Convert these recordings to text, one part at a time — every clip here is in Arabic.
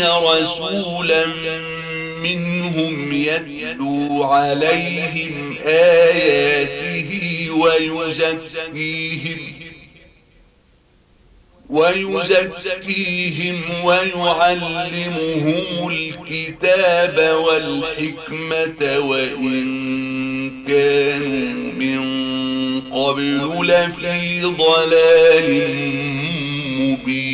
يأتين رسولا منهم يتلو عليهم آياته ويزكيهم ويزكيهم ويعلمهم الكتاب والحكمة وإن كانوا من قبل لفي ضلال مبين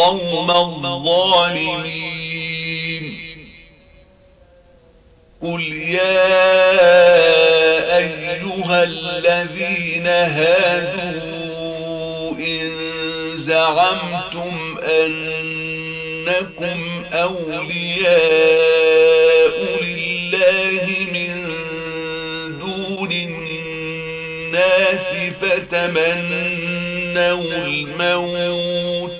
القوم الظالمين. قل يا أيها الذين هادوا إن زعمتم أنكم أولياء لله من دون الناس فتمنوا الموت.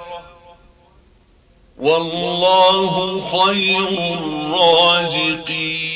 والله خير الرازقين.